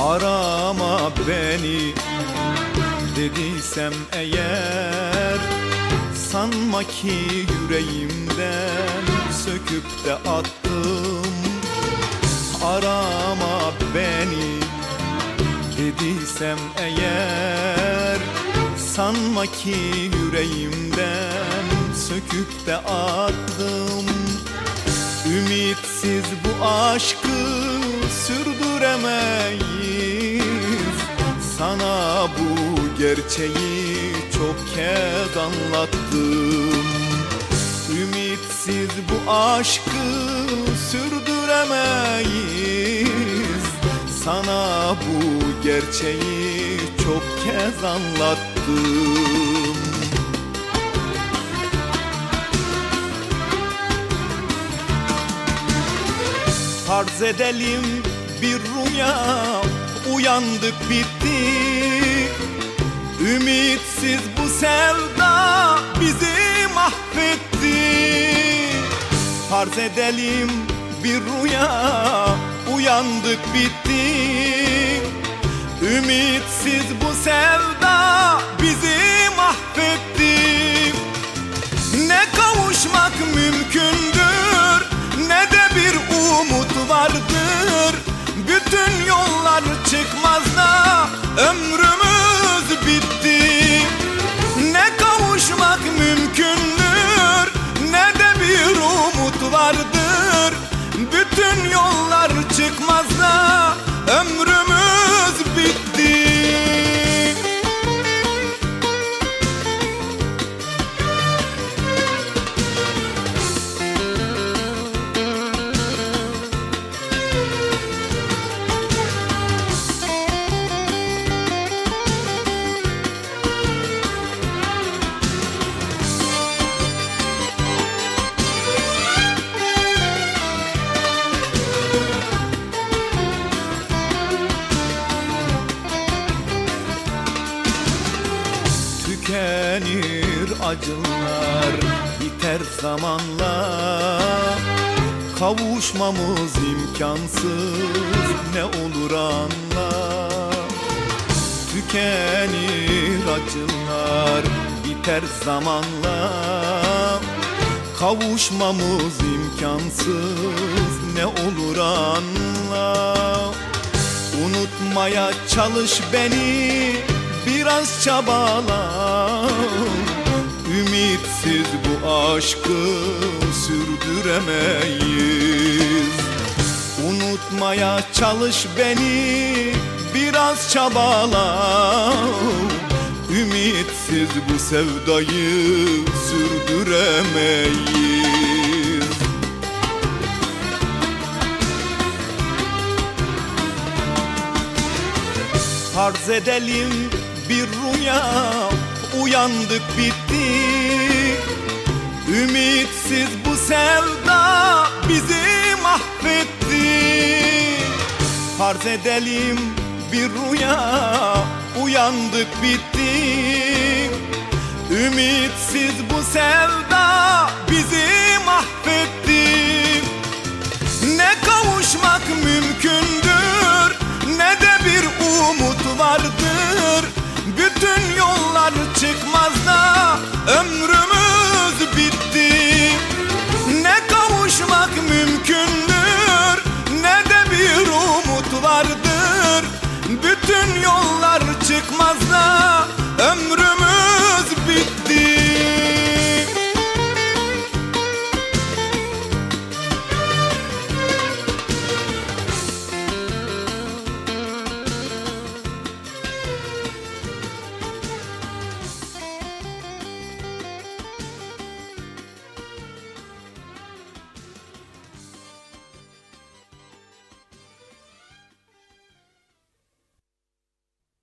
Arama beni dediysem eğer Sanma ki yüreğimden söküp de attım. Arama beni dediysem eğer Sanma ki yüreğimden söküp de attım. Ümitsiz bu aşkı sürdüremeyiz gerçeği çok kez anlattım. Ümitsiz bu aşkı sürdüremeyiz. Sana bu gerçeği çok kez anlattım. Farz edelim bir rüya Uyandık bitti Farz edelim bir rüya Uyandık bitti. Ümitsiz bu sevda bizi mahvetti. Ne kavuşmak mümkündür Ne de bir umut vardır. Bütün yollar çıkmaz vardır Bütün yollar çıkmaz da Ömrümüz bitti Tükenir acılar biter zamanla Kavuşmamız imkansız ne olur anla. Tükenir acılar biter zamanla Kavuşmamız imkansız ne olur anla. Unutmaya çalış beni biraz çabala Ümitsiz bu aşkı sürdüremeyiz. Unutmaya çalış beni biraz çabala Ümitsiz bu sevdayı sürdüremeyiz. Farz edelim bir rüya Uyandık bitti. Ümitsiz bu sevda bizi mahvetti. Farz edelim bir rüya Uyandık bitti. Ümitsiz bu sevda